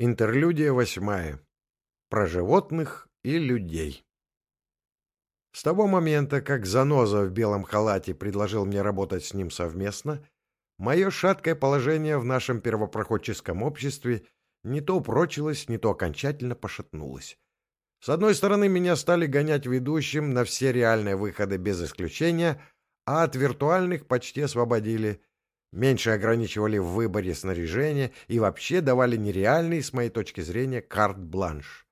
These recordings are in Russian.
Интерлюдия восьмая. Про животных и людей. С того момента, как Заноза в белом халате предложил мне работать с ним совместно, мое шаткое положение в нашем первопроходческом обществе не то упрочилось, не то окончательно пошатнулось. С одной стороны, меня стали гонять ведущим на все реальные выходы без исключения, а от виртуальных почти освободили – меньше ограничивали в выборе снаряжения и вообще давали нереальный, с моей точки зрения, карт-бланш.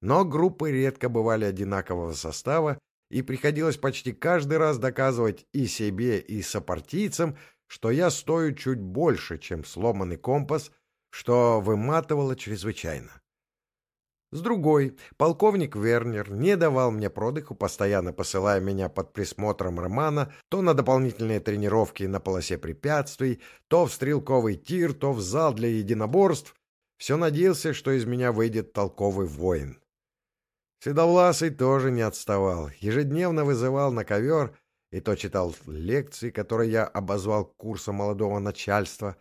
Но группы редко бывали одинакового состава, и приходилось почти каждый раз доказывать и себе, и сопартийцам, что я стою чуть больше, чем сломанный компас, что выматывало чрезвычайно. С другой, полковник Вернер не давал мне продыху, постоянно посылая меня под присмотром Романа то на дополнительные тренировки на полосе препятствий, то в стрелковый тир, то в зал для единоборств. Все надеялся, что из меня выйдет толковый воин. Седовласый тоже не отставал, ежедневно вызывал на ковер и то читал лекции, которые я обозвал курсом молодого начальства,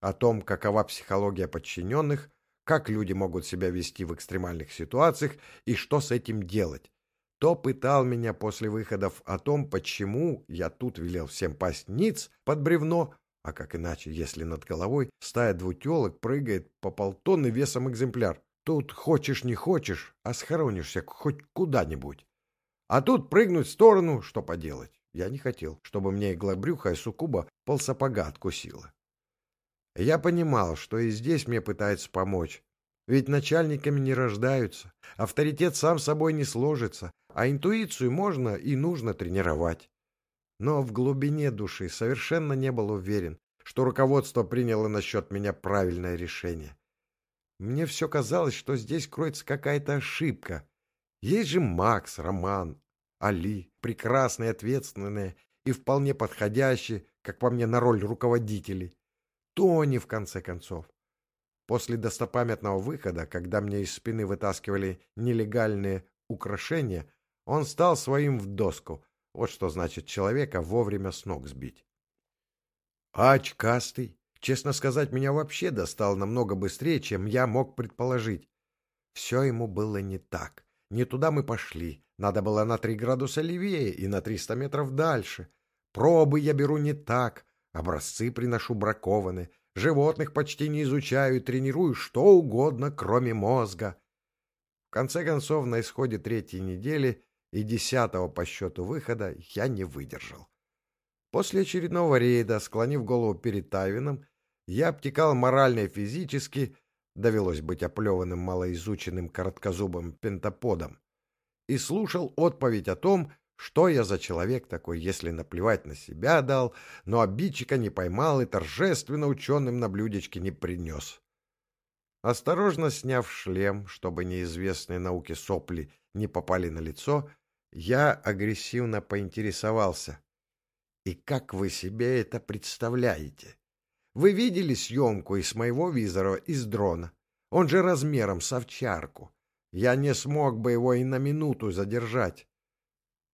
о том, какова психология подчиненных, как люди могут себя вести в экстремальных ситуациях и что с этим делать. То пытал меня после выходов о том, почему я тут велел всем пасть ниц под бревно, а как иначе, если над головой стая двутелок прыгает по полтонны весом экземпляр. Тут хочешь не хочешь, а схоронишься хоть куда-нибудь. А тут прыгнуть в сторону, что поделать. Я не хотел, чтобы мне игла брюха и суккуба полсапога откусила. Я понимал, что и здесь мне пытаются помочь. Ведь начальниками не рождаются, авторитет сам собой не сложится, а интуицию можно и нужно тренировать. Но в глубине души совершенно не был уверен, что руководство приняло насчет меня правильное решение. Мне все казалось, что здесь кроется какая-то ошибка. Есть же Макс, Роман, Али, прекрасные, ответственные и вполне подходящие, как по мне, на роль руководителей. Тони, в конце концов. После достопамятного выхода, когда мне из спины вытаскивали нелегальные украшения, он стал своим в доску. Вот что значит человека вовремя с ног сбить. А очкастый, честно сказать, меня вообще достал намного быстрее, чем я мог предположить. Все ему было не так. Не туда мы пошли. Надо было на три градуса левее и на триста метров дальше. Пробы я беру не так. Образцы приношу бракованные, животных почти не изучаю тренирую что угодно, кроме мозга. В конце концов, на исходе третьей недели и десятого по счету выхода я не выдержал. После очередного рейда, склонив голову перед Тайвином, я обтекал морально и физически, довелось быть оплеванным малоизученным короткозубым пентаподом, и слушал отповедь о том, что я за человек такой, если наплевать на себя дал, но обидчика не поймал и торжественно ученым на блюдечке не принес? Осторожно сняв шлем, чтобы неизвестные науке сопли не попали на лицо, я агрессивно поинтересовался. И как вы себе это представляете? Вы видели съемку из моего визора из дрона? Он же размером с овчарку. Я не смог бы его и на минуту задержать.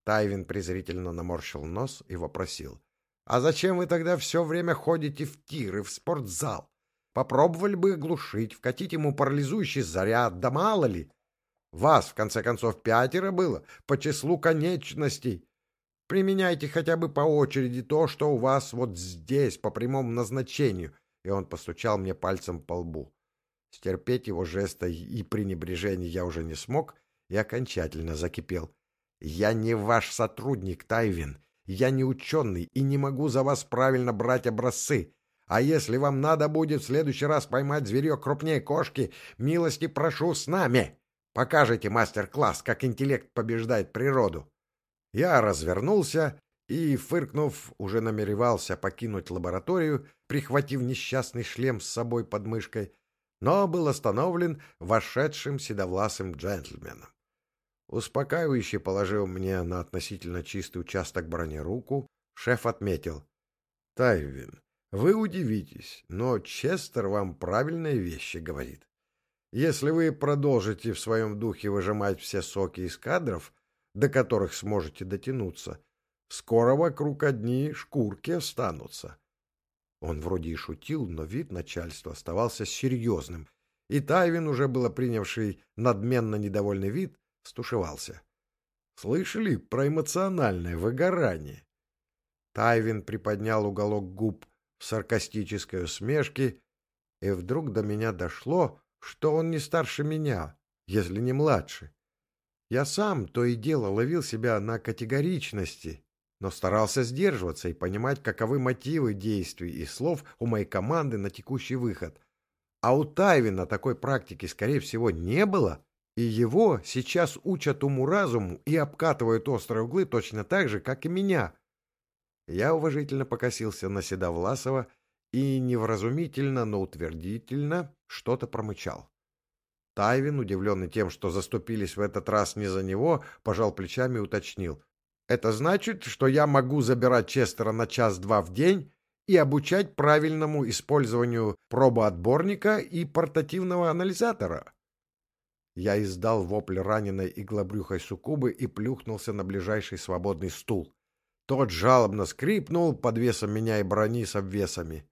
Тайвин презрительно наморщил нос и вопросил. — А зачем вы тогда все время ходите в тир и в спортзал? Попробовали бы глушить, вкатить ему парализующий заряд, да мало ли. Вас, в конце концов, пятеро было по числу конечностей. Применяйте хотя бы по очереди то, что у вас вот здесь, по прямому назначению. И он постучал мне пальцем по лбу. Стерпеть его жеста и пренебрежения я уже не смог и окончательно закипел. Я не ваш сотрудник, Тайвин. Я не ученый и не могу за вас правильно брать образцы. А если вам надо будет в следующий раз поймать зверек крупнее кошки, милости прошу с нами. Покажите мастер-класс, как интеллект побеждает природу. Я развернулся и, фыркнув, уже намеревался покинуть лабораторию, прихватив несчастный шлем с собой под мышкой, но был остановлен вошедшим седовласым джентльменом. Успокаивающе положил мне на относительно чистый участок брони руку, шеф отметил. — Тайвин, вы удивитесь, но Честер вам правильные вещи говорит. Если вы продолжите в своем духе выжимать все соки из кадров, до которых сможете дотянуться, скоро вокруг одни шкурки останутся. Он вроде и шутил, но вид начальства оставался серьезным, и Тайвин, уже было принявший надменно недовольный вид, стушевался. Слышали про эмоциональное выгорание? Тайвин приподнял уголок губ в саркастической усмешке, и вдруг до меня дошло, что он не старше меня, если не младше. Я сам то и дело ловил себя на категоричности, но старался сдерживаться и понимать, каковы мотивы действий и слов у моей команды на текущий выход. А у Тайвина такой практики, скорее всего, не было, и его сейчас учат уму-разуму и обкатывают острые углы точно так же, как и меня. Я уважительно покосился на Седовласова и невразумительно, но утвердительно что-то промычал. Тайвин, удивленный тем, что заступились в этот раз не за него, пожал плечами и уточнил. «Это значит, что я могу забирать Честера на час-два в день и обучать правильному использованию пробоотборника и портативного анализатора?» Я издал вопль раненой иглобрюхой суккубы и плюхнулся на ближайший свободный стул. Тот жалобно скрипнул под весом меня и брони с обвесами.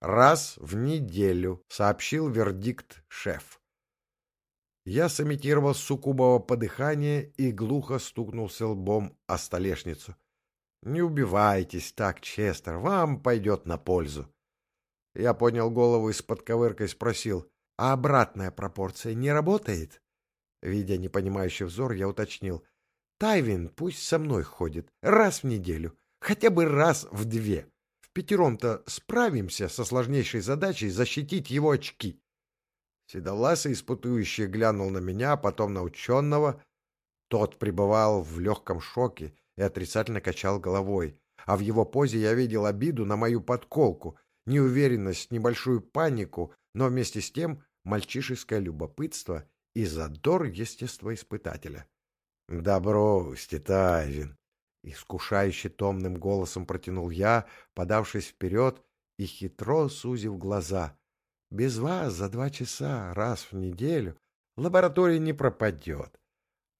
«Раз в неделю», — сообщил вердикт шеф. Я сымитировал суккубово подыхание и глухо стукнулся лбом о столешницу. «Не убивайтесь так, Честер, вам пойдет на пользу». Я поднял голову из-под ковырка и спросил, «А обратная пропорция не работает?» Видя непонимающий взор, я уточнил, «Тайвин пусть со мной ходит раз в неделю, хотя бы раз в две. В пятером-то справимся со сложнейшей задачей защитить его очки». Седовласый испытующий глянул на меня, потом на ученого. Тот пребывал в легком шоке и отрицательно качал головой. А в его позе я видел обиду на мою подколку, неуверенность, небольшую панику, но вместе с тем мальчишеское любопытство и задор естествоиспытателя. — Да бросьте, Тайвин! — искушающе томным голосом протянул я, подавшись вперед и хитро сузив глаза. Без вас за два часа раз в неделю лаборатория не пропадет.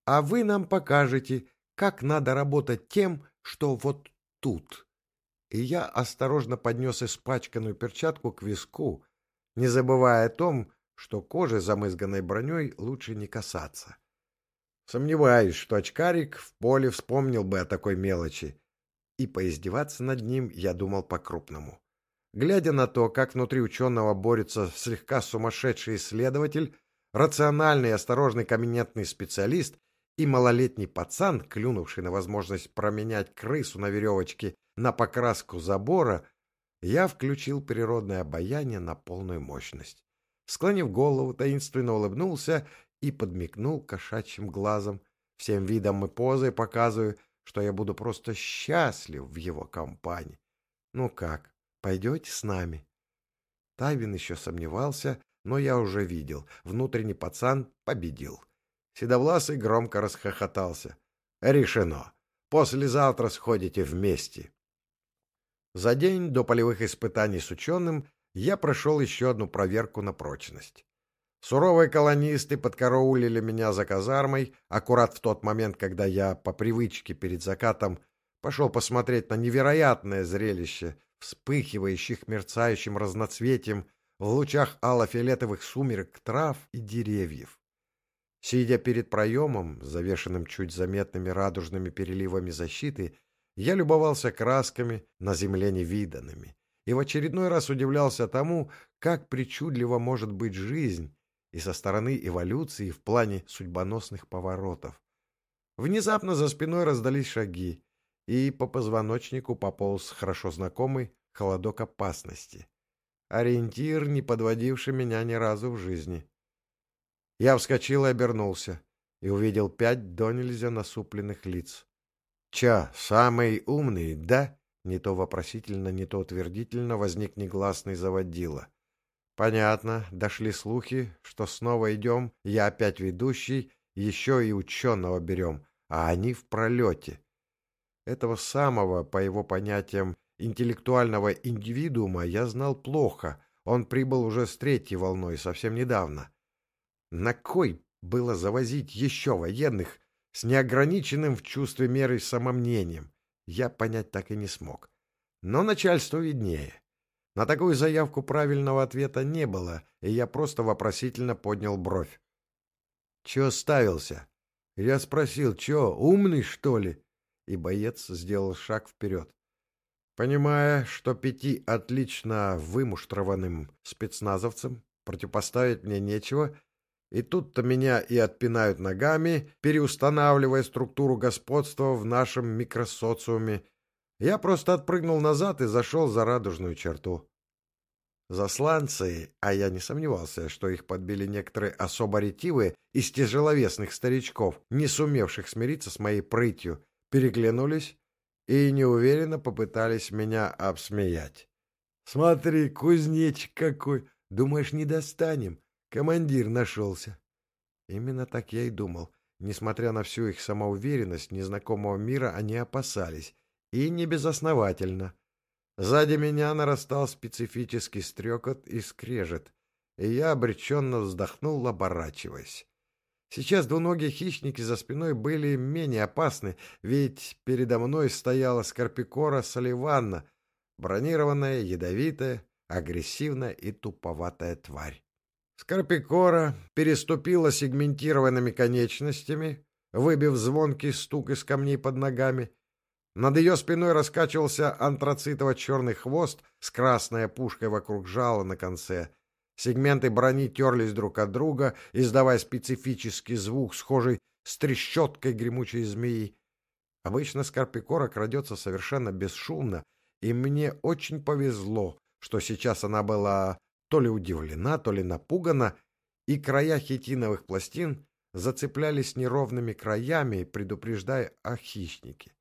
А вы нам покажете, как надо работать тем, что вот тут. И я осторожно поднес испачканную перчатку к виску, не забывая о том, что кожи, замызганной броней, лучше не касаться. Сомневаюсь, что очкарик в поле вспомнил бы о такой мелочи, и поиздеваться над ним я думал по-крупному. Глядя на то, как внутри ученого борется слегка сумасшедший исследователь, рациональный и осторожный каменетный специалист и малолетний пацан, клюнувший на возможность променять крысу на веревочке на покраску забора, я включил природное обаяние на полную мощность. Склонив голову, таинственно улыбнулся и подмигнул кошачьим глазом, всем видом и позой показываю, что я буду просто счастлив в его компании. Ну как, Пойдете с нами?» Тайвин еще сомневался, но я уже видел. Внутренний пацан победил. Седовласый громко расхохотался. «Решено. Послезавтра сходите вместе». За день до полевых испытаний с ученым я прошел еще одну проверку на прочность. Суровые колонисты подкараулили меня за казармой, аккурат в тот момент, когда я, по привычке перед закатом, пошел посмотреть на невероятное зрелище вспыхивающих мерцающим разноцветием в лучах алло-фиолетовых сумерек трав и деревьев. Сидя перед проемом, завешенным чуть заметными радужными переливами защиты, я любовался красками на земле невиданными и в очередной раз удивлялся тому, как причудлива может быть жизнь и со стороны эволюции в плане судьбоносных поворотов. Внезапно за спиной раздались шаги, и по позвоночнику пополз хорошо знакомый холодок опасности. Ориентир, не подводивший меня ни разу в жизни. Я вскочил и обернулся, и увидел пять до нельзя насупленных лиц. «Ча, самый умный, да?» Не то вопросительно, не то утвердительно возник негласный заводила. Понятно, дошли слухи, что снова идем, я опять ведущий, еще и ученого берем, а они в пролете. Этого самого, по его понятиям, интеллектуального индивидуума я знал плохо. Он прибыл уже с третьей волной, совсем недавно. На кой было завозить еще военных с неограниченным в чувстве меры самомнением? Я понять так и не смог. Но начальство виднее. На такую заявку правильного ответа не было, и я просто вопросительно поднял бровь. «Чё ставился?» Я спросил, чё, умный, что ли? И боец сделал шаг вперед. Понимая, что пяти отлично вымуштрованным спецназовцам противопоставить мне нечего, и тут-то меня и отпинают ногами, переустанавливая структуру господства в нашем микросоциуме, я просто отпрыгнул назад и зашел за радужную черту. Засланцы, а я не сомневался, что их подбили некоторые особо ретивые из тяжеловесных старичков, не сумевших смириться с моей прытью, переглянулись и неуверенно попытались меня обсмеять. «Смотри, кузнечик какой! Думаешь, не достанем? Командир нашелся!» Именно так я и думал. Несмотря на всю их самоуверенность незнакомого мира, они опасались. И не безосновательно. Сзади меня нарастал специфический стрекот и скрежет, и я обреченно вздохнул, оборачиваясь. Сейчас двуногие хищники за спиной были менее опасны, ведь передо мной стояла скорпикора Соливанна, бронированная, ядовитая, агрессивная и туповатая тварь. Скорпикора переступила сегментированными конечностями, выбив звонкий стук из камней под ногами, над ее спиной раскачивался антрацитово-черный хвост с красной пушкой вокруг жала на конце. Сегменты брони терлись друг от друга, издавая специфический звук, схожий с трещоткой гремучей змеи. Обычно скорпикора крадется совершенно бесшумно, и мне очень повезло, что сейчас она была то ли удивлена, то ли напугана, и края хитиновых пластин зацеплялись неровными краями, предупреждая о хищнике.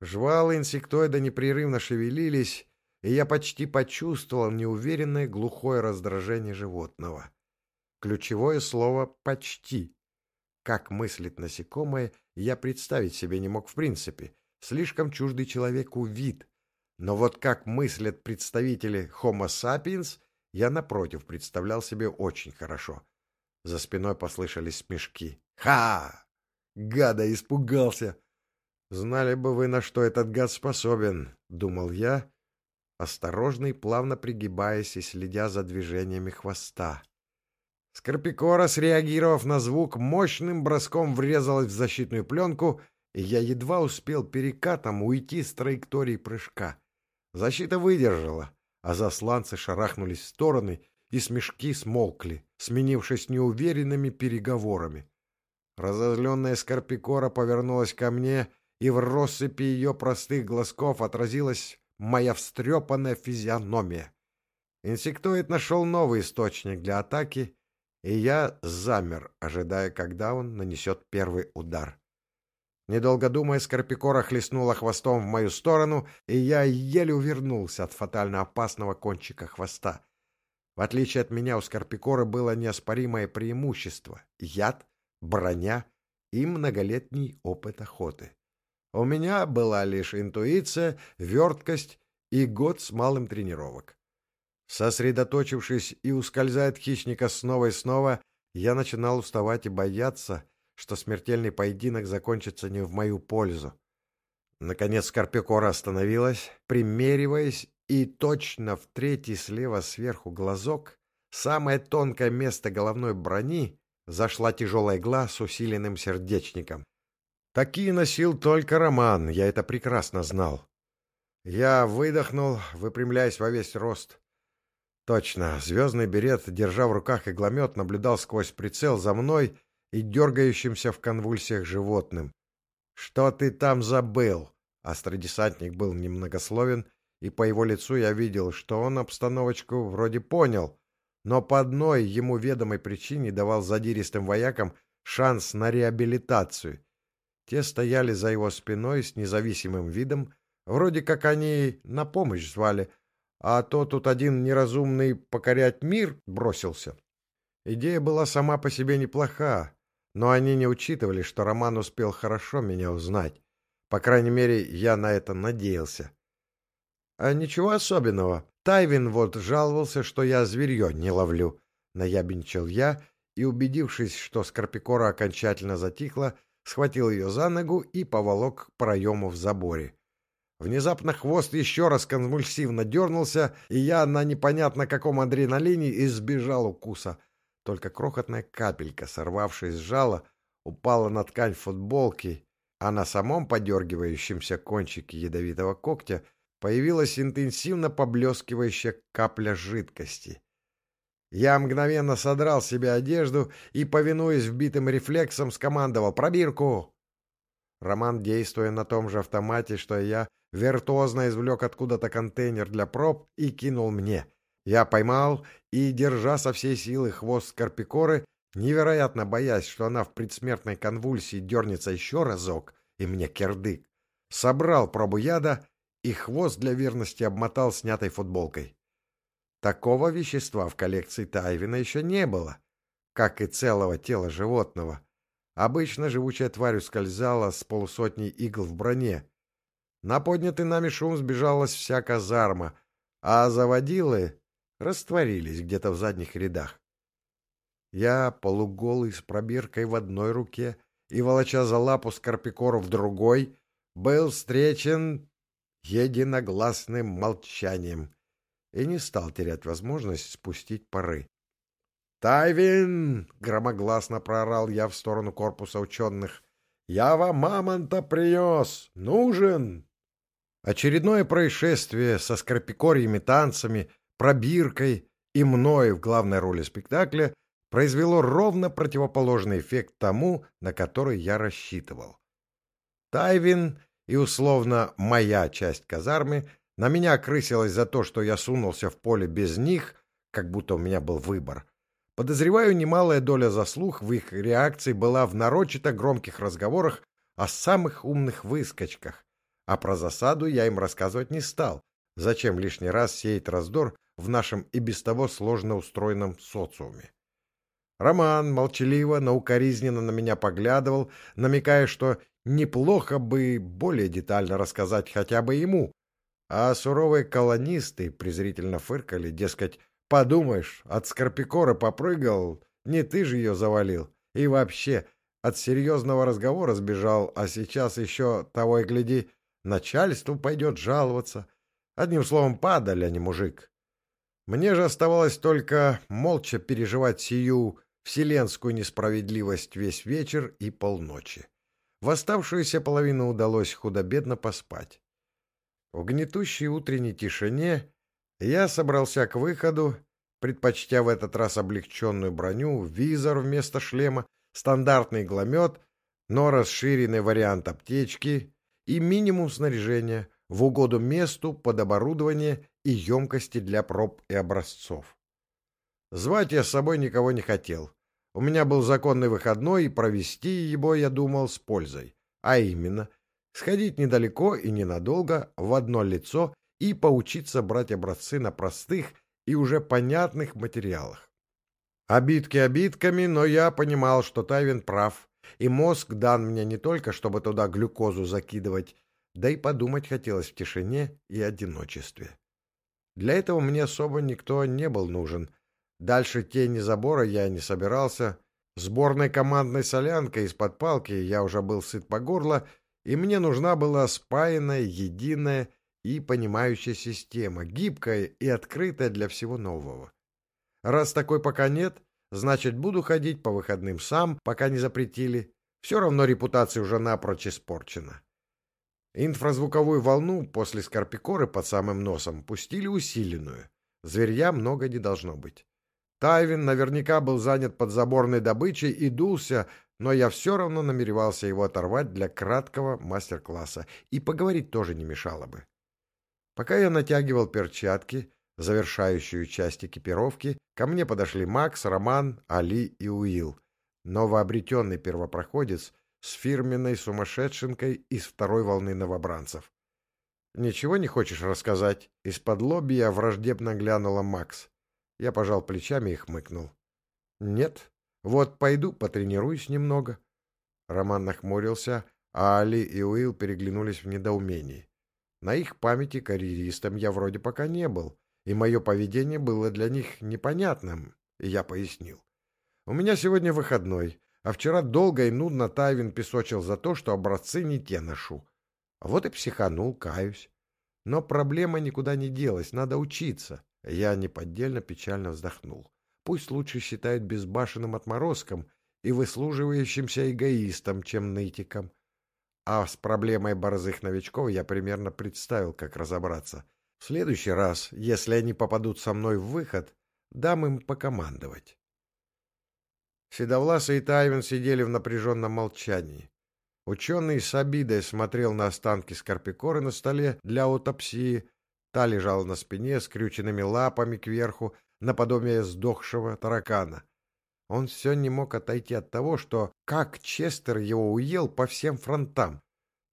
Жвалы инсектоида непрерывно шевелились, и я почти почувствовал неуверенное глухое раздражение животного. Ключевое слово «почти». Как мыслит насекомое, я представить себе не мог в принципе. Слишком чуждый человеку вид. Но вот как мыслят представители Homo sapiens, я, напротив, представлял себе очень хорошо. За спиной послышались смешки. «Ха! Гада испугался!» «Знали бы вы, на что этот гад способен», — думал я, осторожный, плавно пригибаясь и следя за движениями хвоста. Скорпикора, среагировав на звук, мощным броском врезалась в защитную пленку, и я едва успел перекатом уйти с траектории прыжка. Защита выдержала, а засланцы шарахнулись в стороны, и смешки смолкли, сменившись неуверенными переговорами. Разозленная Скорпикора повернулась ко мне — и в россыпи ее простых глазков отразилась моя встрепанная физиономия. Инсектоид нашел новый источник для атаки, и я замер, ожидая, когда он нанесет первый удар. Недолго думая, Скорпикора хлестнула хвостом в мою сторону, и я еле увернулся от фатально опасного кончика хвоста. В отличие от меня, у Скорпикоры было неоспоримое преимущество — яд, броня и многолетний опыт охоты. У меня была лишь интуиция, верткость и год с малым тренировок. Сосредоточившись и ускользая от хищника снова и снова, я начинал уставать и бояться, что смертельный поединок закончится не в мою пользу. Наконец Карпикора остановилась, примериваясь, и точно в третий слева сверху глазок, самое тонкое место головной брони, зашла тяжелая игла с усиленным сердечником. Такие носил только Роман, я это прекрасно знал. Я выдохнул, выпрямляясь во весь рост. Точно, звездный берет, держа в руках игломет, наблюдал сквозь прицел за мной и дергающимся в конвульсиях животным. «Что ты там забыл?» Астродесантник был немногословен, и по его лицу я видел, что он обстановочку вроде понял, но по одной ему ведомой причине давал задиристым воякам шанс на реабилитацию — те стояли за его спиной с независимым видом, вроде как они на помощь звали, а то тут один неразумный покорять мир бросился. Идея была сама по себе неплоха, но они не учитывали, что Роман успел хорошо меня узнать. По крайней мере, я на это надеялся. А ничего особенного. Тайвин вот жаловался, что я зверье не ловлю. Наябенчил я и, убедившись, что Скорпикора окончательно затихла, схватил ее за ногу и поволок к проему в заборе. Внезапно хвост еще раз конвульсивно дернулся, и я на непонятно каком адреналине избежал укуса. Только крохотная капелька, сорвавшись с жала, упала на ткань футболки, а на самом подергивающемся кончике ядовитого когтя появилась интенсивно поблескивающая капля жидкости. Я мгновенно содрал себе одежду и, повинуясь вбитым рефлексом, скомандовал «Пробирку!». Роман, действуя на том же автомате, что и я, виртуозно извлек откуда-то контейнер для проб и кинул мне. Я поймал и, держа со всей силы хвост Скорпикоры, невероятно боясь, что она в предсмертной конвульсии дернется еще разок, и мне кирдык, собрал пробу яда и хвост для верности обмотал снятой футболкой. Такого вещества в коллекции Тайвина еще не было, как и целого тела животного. Обычно живучая тварь ускользала с полусотней игл в броне. На поднятый нами шум сбежалась вся казарма, а заводилы растворились где-то в задних рядах. Я, полуголый, с пробиркой в одной руке и волоча за лапу Скорпикору в другой, был встречен единогласным молчанием и не стал терять возможность спустить пары. «Тайвин!» — громогласно проорал я в сторону корпуса ученых. «Я вам мамонта принес! Нужен!» Очередное происшествие со скорпикорьями танцами, пробиркой и мной в главной роли спектакля произвело ровно противоположный эффект тому, на который я рассчитывал. Тайвин и, условно, моя часть казармы на меня крысилась за то, что я сунулся в поле без них, как будто у меня был выбор. Подозреваю, немалая доля заслуг в их реакции была в нарочито громких разговорах о самых умных выскочках, а про засаду я им рассказывать не стал. Зачем лишний раз сеять раздор в нашем и без того сложно устроенном социуме? Роман молчаливо, но укоризненно на меня поглядывал, намекая, что неплохо бы более детально рассказать хотя бы ему. А суровые колонисты презрительно фыркали, дескать, подумаешь, от Скорпикора попрыгал, не ты же ее завалил. И вообще, от серьезного разговора сбежал, а сейчас еще, того и гляди, начальству пойдет жаловаться. Одним словом, падаль, а не мужик. Мне же оставалось только молча переживать сию вселенскую несправедливость весь вечер и полночи. В оставшуюся половину удалось худо-бедно поспать. В гнетущей утренней тишине я собрался к выходу, предпочтя в этот раз облегченную броню, визор вместо шлема, стандартный гломет, но расширенный вариант аптечки и минимум снаряжения в угоду месту под оборудование и емкости для проб и образцов. Звать я с собой никого не хотел. У меня был законный выходной, и провести его я думал с пользой. А именно, сходить недалеко и ненадолго в одно лицо и поучиться брать образцы на простых и уже понятных материалах. Обидки обидками, но я понимал, что Тайвин прав, и мозг дан мне не только, чтобы туда глюкозу закидывать, да и подумать хотелось в тишине и одиночестве. Для этого мне особо никто не был нужен — Дальше тени забора я не собирался. Сборной командной солянкой из-под палки я уже был сыт по горло, и мне нужна была спаянная, единая и понимающая система, гибкая и открытая для всего нового. Раз такой пока нет, значит, буду ходить по выходным сам, пока не запретили. Все равно репутация уже напрочь испорчена. Инфразвуковую волну после скорпикоры под самым носом пустили усиленную. Зверья много не должно быть. Тайвин наверняка был занят подзаборной добычей и дулся, но я все равно намеревался его оторвать для краткого мастер-класса, и поговорить тоже не мешало бы. Пока я натягивал перчатки, завершающую часть экипировки, ко мне подошли Макс, Роман, Али и Уилл, новообретенный первопроходец с фирменной сумасшедшенкой из второй волны новобранцев. «Ничего не хочешь рассказать?» Из-под лобби я враждебно глянула Макс. Я пожал плечами и хмыкнул. «Нет. Вот пойду потренируюсь немного». Роман нахмурился, а Али и Уилл переглянулись в недоумении. На их памяти карьеристом я вроде пока не был, и мое поведение было для них непонятным, я пояснил. «У меня сегодня выходной, а вчера долго и нудно Тайвин песочил за то, что образцы не те ношу. Вот и психанул, каюсь. Но проблема никуда не делась, надо учиться. Я неподдельно печально вздохнул. Пусть лучше считают безбашенным отморозком и выслуживающимся эгоистом, чем нытиком. А с проблемой борзых новичков я примерно представил, как разобраться. В следующий раз, если они попадут со мной в выход, дам им покомандовать. Седовласа и Тайвин сидели в напряженном молчании. Ученый с обидой смотрел на останки скорпикоры на столе для аутопсии. Та лежала на спине, скрюченными лапами кверху, наподобие сдохшего таракана. Он все не мог отойти от того, что как Честер его уел по всем фронтам.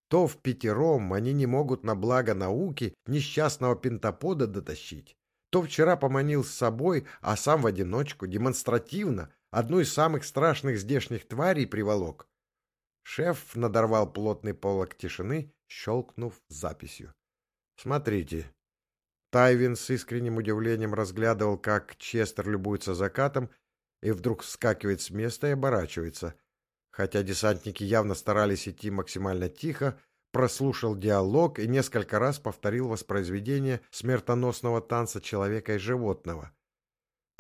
То в пятером они не могут на благо науки несчастного пентапода дотащить, то вчера поманил с собой, а сам в одиночку, демонстративно, одну из самых страшных здешних тварей приволок. Шеф надорвал плотный полок тишины, щелкнув записью. «Смотрите». Тайвин с искренним удивлением разглядывал, как Честер любуется закатом, и вдруг вскакивает с места и оборачивается. Хотя десантники явно старались идти максимально тихо, прослушал диалог и несколько раз повторил воспроизведение смертоносного танца человека и животного.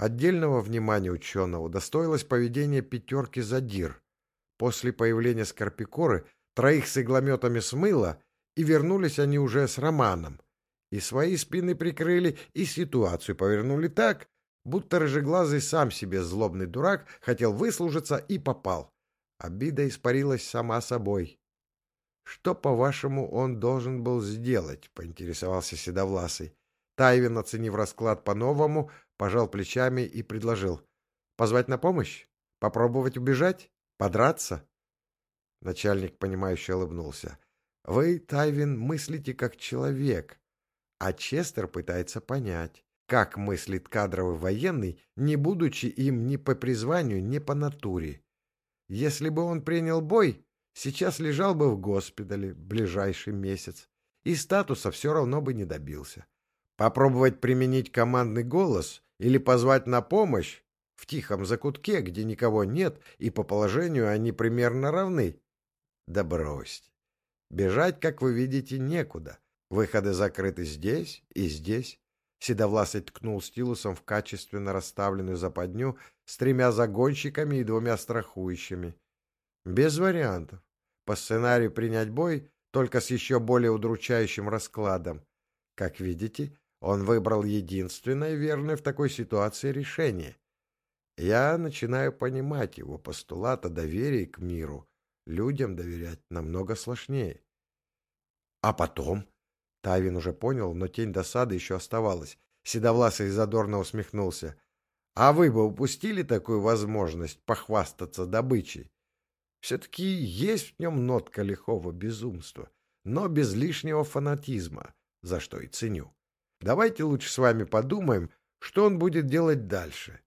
Отдельного внимания ученого удостоилось поведение пятерки задир. После появления Скорпикоры троих с иглометами смыло, и вернулись они уже с Романом. И свои спины прикрыли, и ситуацию повернули так, будто рыжеглазый сам себе злобный дурак хотел выслужиться и попал. Обида испарилась сама собой. «Что, по-вашему, он должен был сделать?» — поинтересовался Седовласый. Тайвин, оценив расклад по-новому, пожал плечами и предложил. «Позвать на помощь? Попробовать убежать?» Подраться? Начальник, понимающе улыбнулся. Вы, Тайвин, мыслите как человек, а Честер пытается понять, как мыслит кадровый военный, не будучи им ни по призванию, ни по натуре. Если бы он принял бой, сейчас лежал бы в госпитале ближайший месяц, и статуса все равно бы не добился. Попробовать применить командный голос или позвать на помощь в тихом закутке, где никого нет, и по положению они примерно равны. Да бросьте. Бежать, как вы видите, некуда. Выходы закрыты здесь и здесь. Седовласый ткнул стилусом в качественно расставленную западню с тремя загонщиками и двумя страхующими. Без вариантов. По сценарию принять бой, только с еще более удручающим раскладом. Как видите, он выбрал единственное верное в такой ситуации решение. Я начинаю понимать его постулат о доверии к миру. Людям доверять намного сложнее. А потом? Тавин уже понял, но тень досады еще оставалась. Седовласый задорно усмехнулся. А вы бы упустили такую возможность похвастаться добычей? Все-таки есть в нем нотка лихого безумства, но без лишнего фанатизма, за что и ценю. Давайте лучше с вами подумаем, что он будет делать дальше.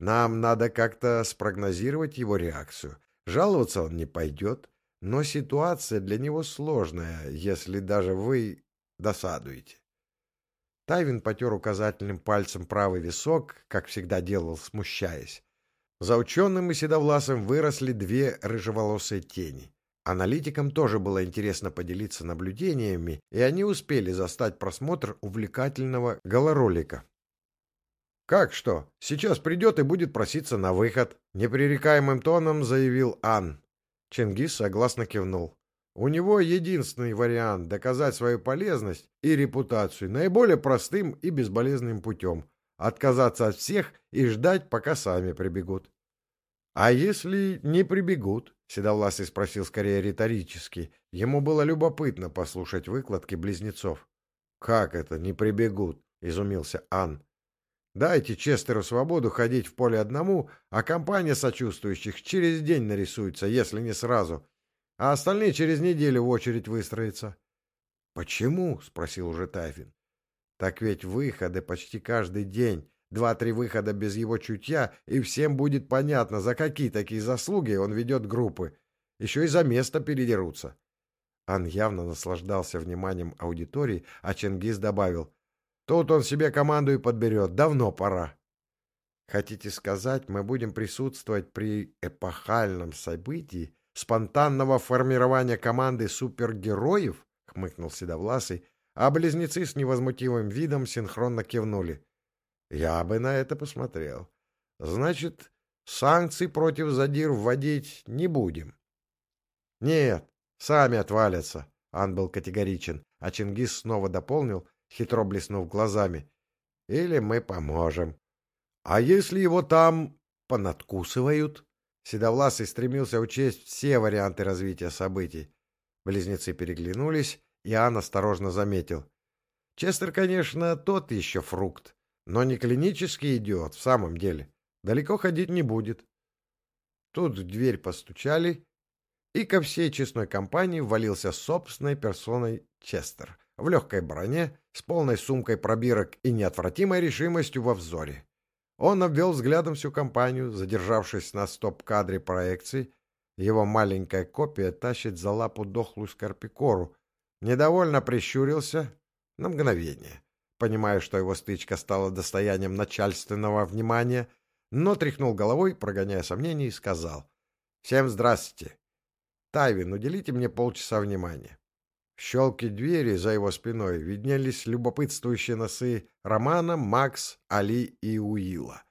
Нам надо как-то спрогнозировать его реакцию. Жаловаться он не пойдет, но ситуация для него сложная, если даже вы досадуете. Тайвин потер указательным пальцем правый висок, как всегда делал, смущаясь. За ученым и седовласым выросли две рыжеволосые тени. Аналитикам тоже было интересно поделиться наблюдениями, и они успели застать просмотр увлекательного голоролика. «Как что? Сейчас придет и будет проситься на выход», — непререкаемым тоном заявил Ан. Чингис согласно кивнул. У него единственный вариант доказать свою полезность и репутацию наиболее простым и безболезненным путем — отказаться от всех и ждать, пока сами прибегут. «А если не прибегут?» — Седовласый спросил скорее риторически. Ему было любопытно послушать выкладки близнецов. «Как это не прибегут?» — изумился Ан. Дайте Честеру свободу ходить в поле одному, а компания сочувствующих через день нарисуется, если не сразу, а остальные через неделю в очередь выстроятся. — Почему? — спросил уже Тайфин. — Так ведь выходы почти каждый день, два-три выхода без его чутья, и всем будет понятно, за какие такие заслуги он ведет группы. Еще и за место передерутся. Ан явно наслаждался вниманием аудитории, а Чингис добавил — Тут он себе команду и подберет. Давно пора. Хотите сказать, мы будем присутствовать при эпохальном событии спонтанного формирования команды супергероев? Хмыкнул Седовласый, а близнецы с невозмутимым видом синхронно кивнули. Я бы на это посмотрел. Значит, санкций против задир вводить не будем. Нет, сами отвалятся, Ан был категоричен, а Чингис снова дополнил, хитро блеснув глазами. Или мы поможем. А если его там понадкусывают? Седовласый стремился учесть все варианты развития событий. Близнецы переглянулись, и Ан осторожно заметил. Честер, конечно, тот еще фрукт, но не клинический идиот в самом деле. Далеко ходить не будет. Тут в дверь постучали, и ко всей честной компании ввалился собственной персоной Честер в легкой броне, с полной сумкой пробирок и неотвратимой решимостью во взоре. Он обвел взглядом всю компанию, задержавшись на стоп-кадре проекции. Его маленькая копия тащит за лапу дохлую скорпикору. Недовольно прищурился на мгновение, понимая, что его стычка стала достоянием начальственного внимания, но тряхнул головой, прогоняя сомнения, и сказал «Всем здрасте. Тайвин, уделите мне полчаса внимания». В щелке двери за его спиной виднелись любопытствующие носы Романа, Макс, Али и Уила.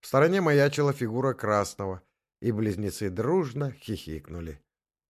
В стороне маячила фигура Красного, и близнецы дружно хихикнули.